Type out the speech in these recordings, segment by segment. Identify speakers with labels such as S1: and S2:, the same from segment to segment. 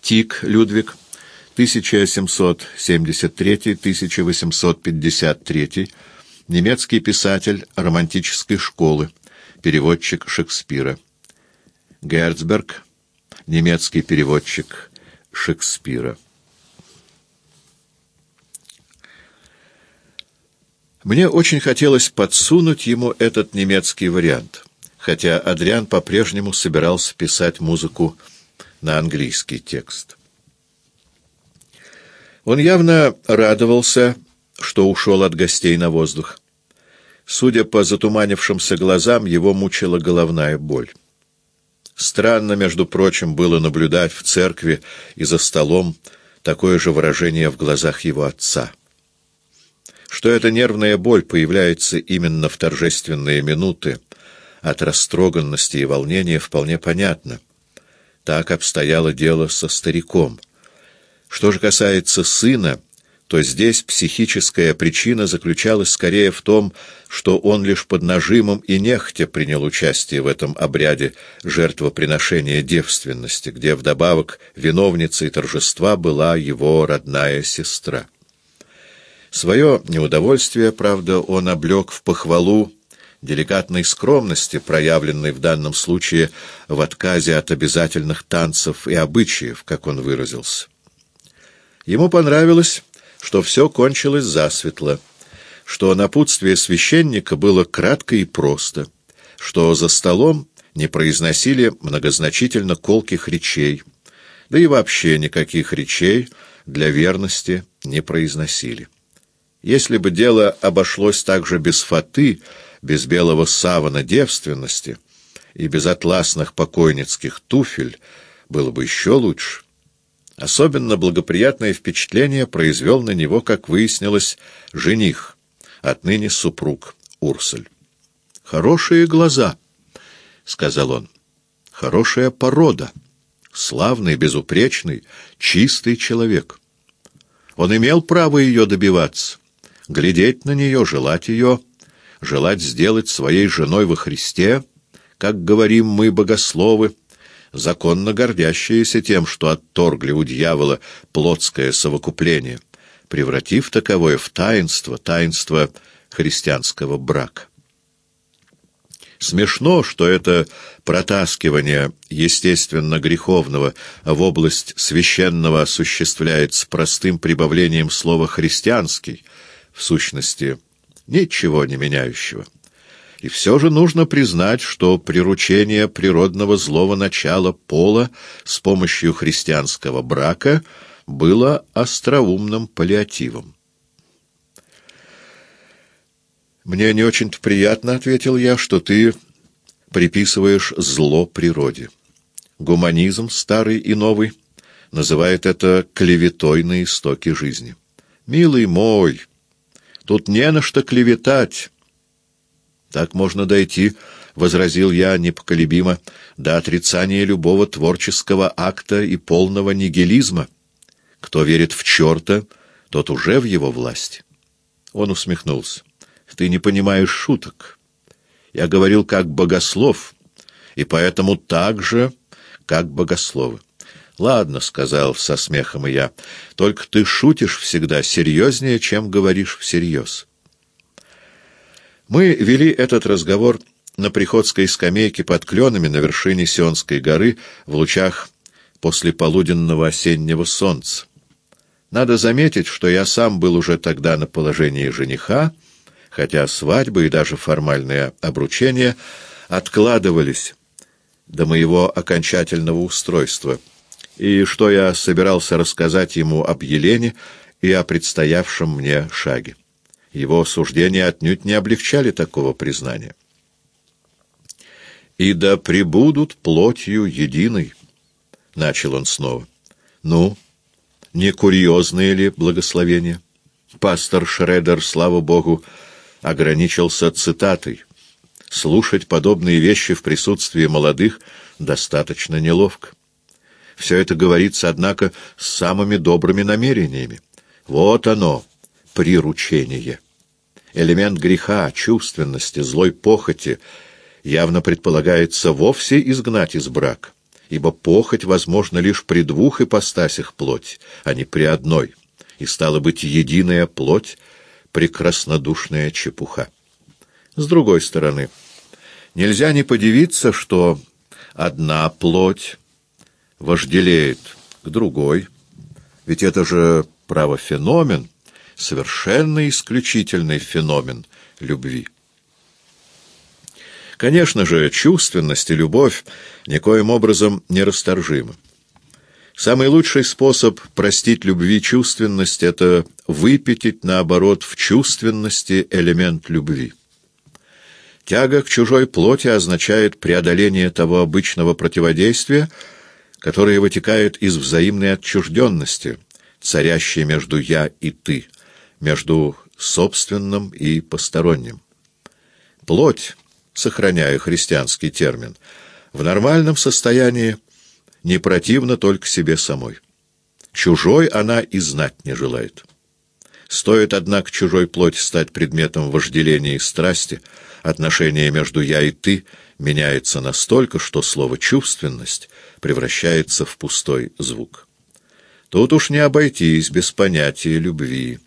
S1: Тик Людвиг, 1773-1853, немецкий писатель романтической школы, переводчик Шекспира. Герцберг, немецкий переводчик Шекспира. Мне очень хотелось подсунуть ему этот немецкий вариант, хотя Адриан по-прежнему собирался писать музыку на английский текст. Он явно радовался, что ушел от гостей на воздух. Судя по затуманившимся глазам, его мучила головная боль. Странно, между прочим, было наблюдать в церкви и за столом такое же выражение в глазах его отца. Что эта нервная боль появляется именно в торжественные минуты от растроганности и волнения, вполне понятно. Так обстояло дело со стариком. Что же касается сына, то здесь психическая причина заключалась скорее в том, что он лишь под нажимом и нехотя принял участие в этом обряде жертвоприношения девственности, где вдобавок виновницей торжества была его родная сестра. Свое неудовольствие, правда, он облег в похвалу деликатной скромности, проявленной в данном случае в отказе от обязательных танцев и обычаев, как он выразился. Ему понравилось что все кончилось засветло, что напутствие священника было кратко и просто, что за столом не произносили многозначительно колких речей, да и вообще никаких речей для верности не произносили. Если бы дело обошлось также без фаты, без белого савана девственности и без атласных покойницких туфель, было бы еще лучше. Особенно благоприятное впечатление произвел на него, как выяснилось, жених, отныне супруг Урсаль. «Хорошие глаза», — сказал он, — «хорошая порода, славный, безупречный, чистый человек. Он имел право ее добиваться, глядеть на нее, желать ее, желать сделать своей женой во Христе, как говорим мы, богословы, законно гордящиеся тем, что отторгли у дьявола плотское совокупление, превратив таковое в таинство, таинство христианского брака. Смешно, что это протаскивание естественно греховного в область священного осуществляется простым прибавлением слова «христианский», в сущности, ничего не меняющего. И все же нужно признать, что приручение природного злого начала пола с помощью христианского брака было остроумным паллиативом. «Мне не очень-то приятно, — ответил я, — что ты приписываешь зло природе. Гуманизм, старый и новый, называет это клеветой на истоке жизни. Милый мой, тут не на что клеветать». Так можно дойти, — возразил я непоколебимо, — до отрицания любого творческого акта и полного нигилизма. Кто верит в черта, тот уже в его власти. Он усмехнулся. — Ты не понимаешь шуток. Я говорил как богослов, и поэтому так же, как богословы. «Ладно», — сказал со смехом и я, — «только ты шутишь всегда серьезнее, чем говоришь всерьез». Мы вели этот разговор на приходской скамейке под кленами на вершине Сионской горы в лучах послеполуденного осеннего солнца. Надо заметить, что я сам был уже тогда на положении жениха, хотя свадьбы и даже формальное обручение откладывались до моего окончательного устройства, и что я собирался рассказать ему об Елене и о предстоявшем мне шаге. Его суждения отнюдь не облегчали такого признания. «И да пребудут плотью единой», — начал он снова. «Ну, не курьезные ли благословения?» Пастор Шредер, слава богу, ограничился цитатой. Слушать подобные вещи в присутствии молодых достаточно неловко. Все это говорится, однако, с самыми добрыми намерениями. Вот оно, приручение. Элемент греха, чувственности, злой похоти явно предполагается вовсе изгнать из брака, ибо похоть возможна лишь при двух ипостасях плоть, а не при одной, и стала быть единая плоть, прекраснодушная чепуха. С другой стороны, нельзя не подивиться, что одна плоть вожделеет к другой, ведь это же правофеномен, совершенно исключительный феномен любви. Конечно же, чувственность и любовь никоим образом не расторжимы. Самый лучший способ простить любви чувственность — это выпятить, наоборот, в чувственности элемент любви. Тяга к чужой плоти означает преодоление того обычного противодействия, которое вытекает из взаимной отчужденности, царящей между «я» и «ты», между собственным и посторонним. Плоть сохраняя христианский термин, в нормальном состоянии не противна только себе самой. Чужой она и знать не желает. Стоит, однако, чужой плоти стать предметом вожделения и страсти, отношение между «я» и «ты» меняется настолько, что слово «чувственность» превращается в пустой звук. Тут уж не обойтись без понятия любви,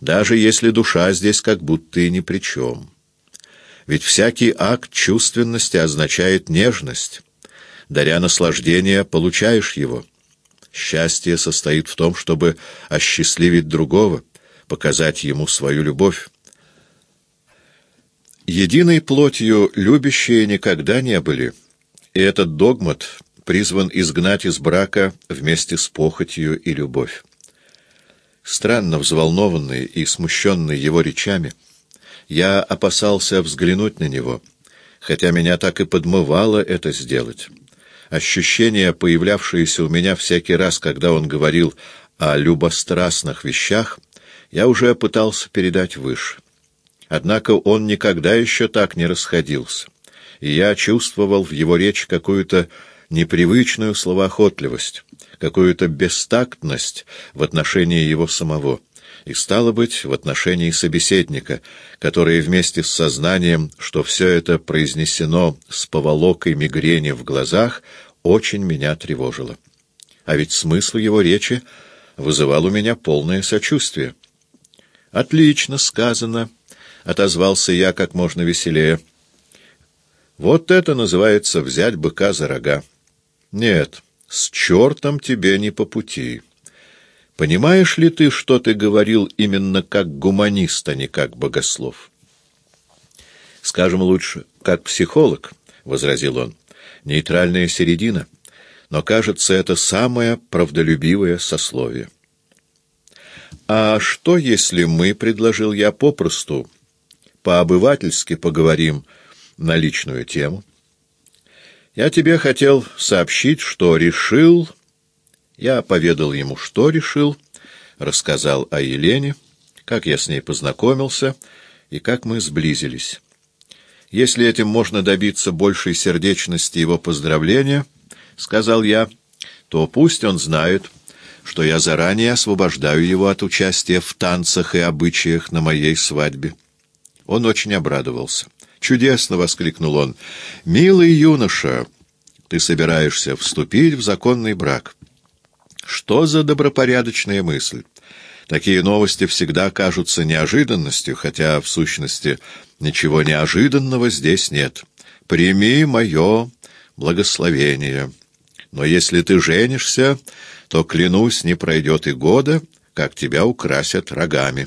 S1: даже если душа здесь как будто и ни при чем. Ведь всякий акт чувственности означает нежность. Даря наслаждение, получаешь его. Счастье состоит в том, чтобы осчастливить другого, показать ему свою любовь. Единой плотью любящие никогда не были, и этот догмат призван изгнать из брака вместе с похотью и любовь. Странно взволнованный и смущенный его речами — я опасался взглянуть на него, хотя меня так и подмывало это сделать. Ощущения, появлявшиеся у меня всякий раз, когда он говорил о любострастных вещах, я уже пытался передать выше. Однако он никогда еще так не расходился, и я чувствовал в его речи какую-то непривычную словоохотливость, какую-то бестактность в отношении его самого и, стало быть, в отношении собеседника, который вместе с сознанием, что все это произнесено с поволокой мигрени в глазах, очень меня тревожило. А ведь смысл его речи вызывал у меня полное сочувствие. «Отлично сказано», — отозвался я как можно веселее. «Вот это называется взять быка за рога. Нет, с чертом тебе не по пути». Понимаешь ли ты, что ты говорил именно как гуманист, а не как богослов? Скажем лучше, как психолог, — возразил он, — нейтральная середина, но, кажется, это самое правдолюбивое сословие. А что, если мы, — предложил я попросту, — по-обывательски поговорим на личную тему? Я тебе хотел сообщить, что решил я поведал ему, что решил, рассказал о Елене, как я с ней познакомился и как мы сблизились. Если этим можно добиться большей сердечности его поздравления, — сказал я, — то пусть он знает, что я заранее освобождаю его от участия в танцах и обычаях на моей свадьбе. Он очень обрадовался. «Чудесно!» — воскликнул он. «Милый юноша, ты собираешься вступить в законный брак». Что за добропорядочная мысль? Такие новости всегда кажутся неожиданностью, хотя, в сущности, ничего неожиданного здесь нет. Прими мое благословение. Но если ты женишься, то, клянусь, не пройдет и года, как тебя украсят рогами».